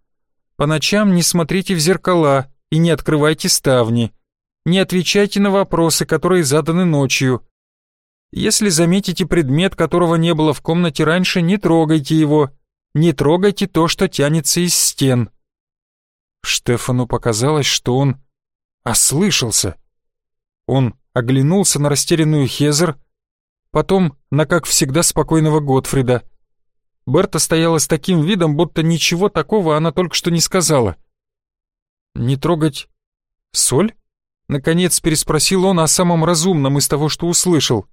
По ночам не смотрите в зеркала и не открывайте ставни. Не отвечайте на вопросы, которые заданы ночью. Если заметите предмет, которого не было в комнате раньше, не трогайте его. Не трогайте то, что тянется из стен. Штефану показалось, что он ослышался. Он оглянулся на растерянную Хезер, потом на, как всегда, спокойного Готфрида. Берта стояла с таким видом, будто ничего такого она только что не сказала. «Не трогать соль?» — наконец переспросил он о самом разумном из того, что услышал.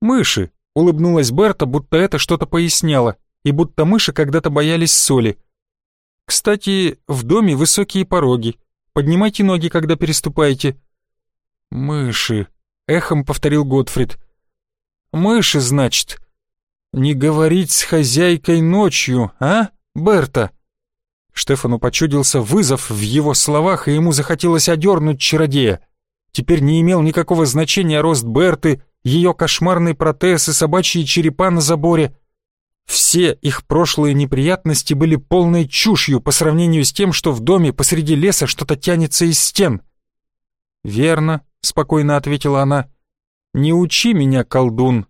«Мыши», — улыбнулась Берта, будто это что-то поясняло, и будто мыши когда-то боялись соли. «Кстати, в доме высокие пороги. Поднимайте ноги, когда переступаете». «Мыши», — эхом повторил Готфрид. «Мыши, значит. Не говорить с хозяйкой ночью, а, Берта?» Штефану почудился вызов в его словах, и ему захотелось одернуть чародея. Теперь не имел никакого значения рост Берты, ее кошмарный протез и собачьи черепа на заборе. Все их прошлые неприятности были полной чушью по сравнению с тем, что в доме посреди леса что-то тянется из стен. «Верно», — спокойно ответила она. «Не учи меня, колдун.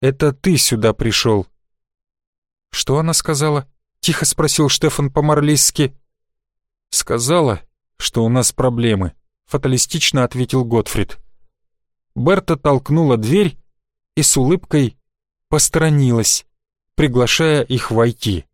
Это ты сюда пришел». «Что она сказала?» — тихо спросил Штефан по-марлистски. «Сказала, что у нас проблемы», — фаталистично ответил Готфрид. Берта толкнула дверь и с улыбкой посторонилась, приглашая их войти.